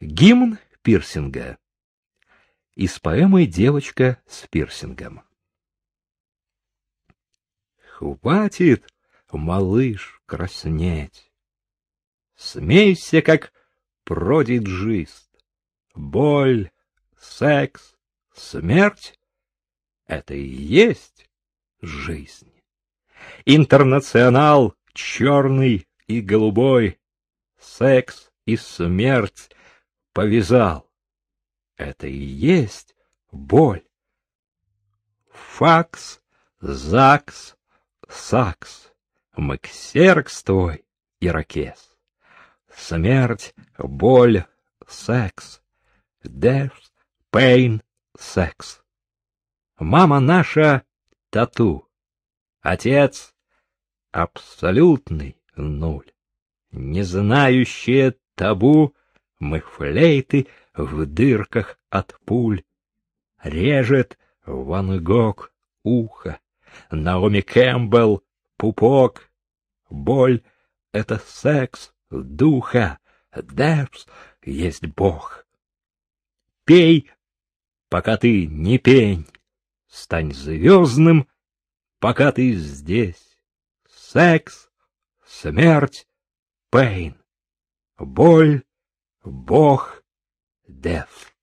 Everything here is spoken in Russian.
Гимн пирсинга. Из поэмы «Девочка с пирсингом». Хватит, малыш, краснеть. Смейся, как продиджист. Боль, секс, смерть — это и есть жизнь. Интернационал черный и голубой, секс и смерть повязал. Это и есть боль. Факс, ЗАГС, САКС, МКСЕРКС твой, ирокез. Смерть, боль, секс, death, pain, секс. Мама наша — тату, отец — абсолютный нуль, не знающие табу мы флейты в дырках от пуль. Режет Ван Гог ухо, Наоми Кэмпбелл пупок. Боль — это секс духа, Депс есть Бог. Пей, пока ты не пень, Стань звездным, пока ты здесь. Секс, смерть, пейн, боль Бог, death.